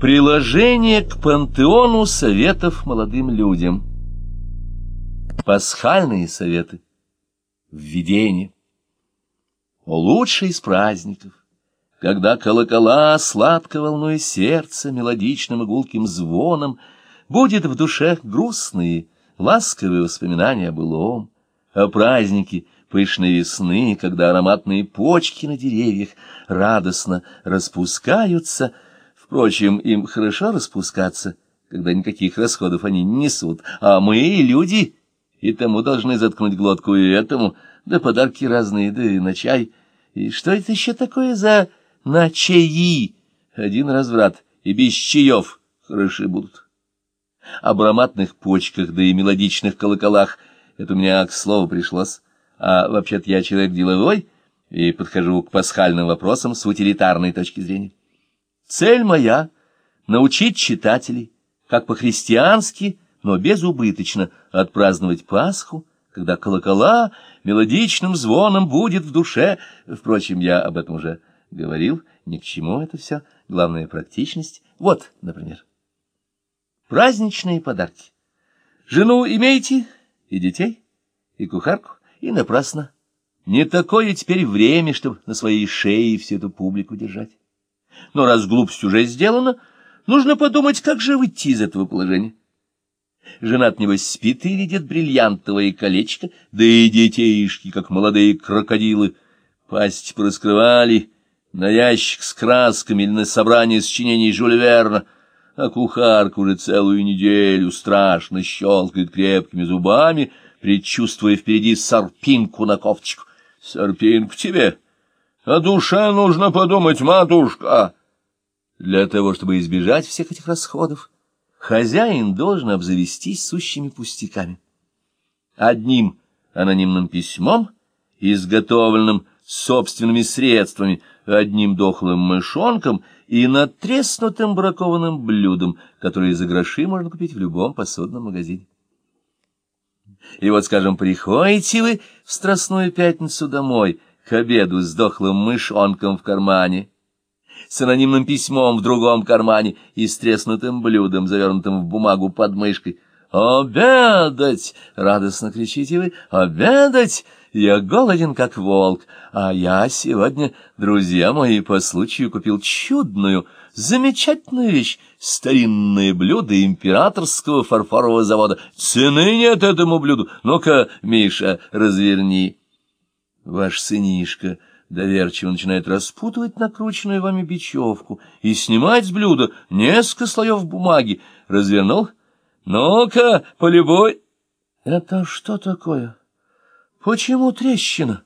Приложение к пантеону советов молодым людям. Пасхальные советы. Введение. Лучший из праздников, когда колокола, сладко волнуя сердце мелодичным и гулким звоном, будет в душе грустные, ласковые воспоминания о былом, о празднике пышной весны, когда ароматные почки на деревьях радостно распускаются — Впрочем, им хорошо распускаться, когда никаких расходов они не несут, а мы, люди, и тому должны заткнуть глотку и этому, да подарки разные, да и на чай. И что это еще такое за на чаи? Один разврат, и без чаев хороши будут. Об ароматных почках, да и мелодичных колоколах это у меня к слову пришлось. А вообще-то я человек деловой и подхожу к пасхальным вопросам с утилитарной точки зрения. Цель моя — научить читателей, как по-христиански, но безубыточно, отпраздновать Пасху, когда колокола мелодичным звоном будет в душе. Впрочем, я об этом уже говорил, ни к чему это все, главная практичность. Вот, например, праздничные подарки. Жену имеете, и детей, и кухарку, и напрасно. Не такое теперь время, чтобы на своей шее всю эту публику держать. Но раз глупость уже сделана, нужно подумать, как же выйти из этого положения. Женат, небось, спит и видит бриллиантовое колечко, да и детейшки, как молодые крокодилы, пасть пораскрывали на ящик с красками или на собрание сочинений Жюля Верна, а кухарка уже целую неделю страшно щелкает крепкими зубами, предчувствуя впереди сарпинку на кофточку. Сарпинку тебе! О душе нужно подумать, матушка. Для того, чтобы избежать всех этих расходов, хозяин должен обзавестись сущими пустяками. Одним анонимным письмом, изготовленным собственными средствами, одним дохлым мышонком и натреснутым бракованным блюдом, которое за гроши можно купить в любом посудном магазине. И вот, скажем, приходите вы в Страстную Пятницу домой — к обеду с дохлым мышонком в кармане, с анонимным письмом в другом кармане и с треснутым блюдом, завернутым в бумагу под мышкой. «Обедать!» — радостно кричите вы. «Обедать! Я голоден, как волк, а я сегодня, друзья мои, по случаю купил чудную, замечательную вещь — старинное блюдо императорского фарфорового завода. Цены нет этому блюду. Ну-ка, Миша, разверни». Ваш сынишка доверчиво начинает распутывать накрученную вами бечевку и снимать с блюда несколько слоев бумаги. Развернул? Ну-ка, полюбой. Это что такое? Почему трещина?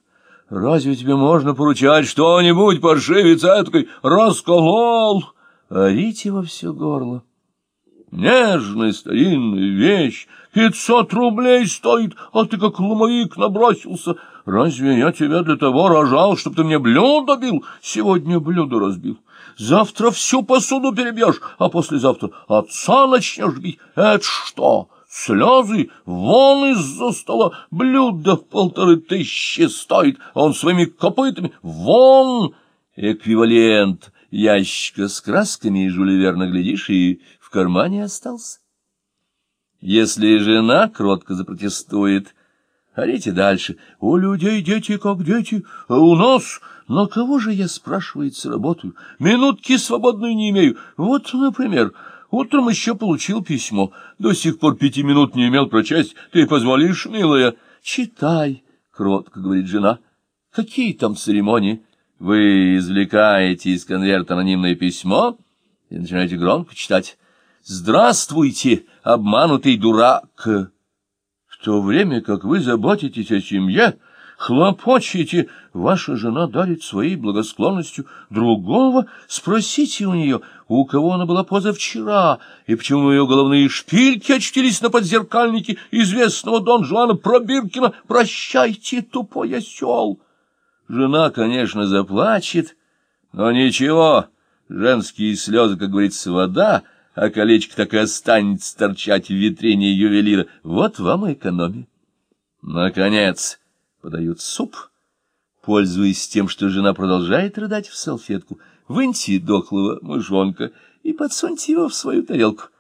Разве тебе можно поручать что-нибудь, паршивец эткой? Расколол! Орите во все горло. Нежная старинная вещь, пятьсот рублей стоит, а ты как ломовик набросился. Разве я тебя для того рожал, чтобы ты мне блюдо бил? Сегодня блюдо разбил. Завтра всю посуду перебьешь, а послезавтра отца начнешь бить. Это что? Слезы? Вон из-за стола. Блюдо полторы тысячи стоит, а он своими копытами. Вон! Эквивалент ящика с красками и жулеверно глядишь, и кармане остался. Если жена кротко запротестует, орите дальше. У людей дети как дети, а у нас... На кого же я, спрашивается, работаю? Минутки свободной не имею. Вот, например, утром еще получил письмо. До сих пор пяти минут не имел прочесть. Ты позволишь, милая? Читай, — кротко говорит жена. Какие там церемонии? Вы извлекаете из конверта анонимное письмо и начинаете громко читать. «Здравствуйте, обманутый дурак!» То время как вы заботитесь о семье, хлопочете, ваша жена дарит своей благосклонностью другого, спросите у нее, у кого она была позавчера, и почему ее головные шпильки очтились на подзеркальнике известного Дон Жуана Пробиркина. Прощайте, тупой осел! Жена, конечно, заплачет, но ничего, женские слезы, как говорится, вода — а колечко так и останется торчать в витрине ювелира. Вот вам и экономия. Наконец, подают суп. Пользуясь тем, что жена продолжает рыдать в салфетку, выньте дохлого мышонка и подсуньте его в свою тарелку.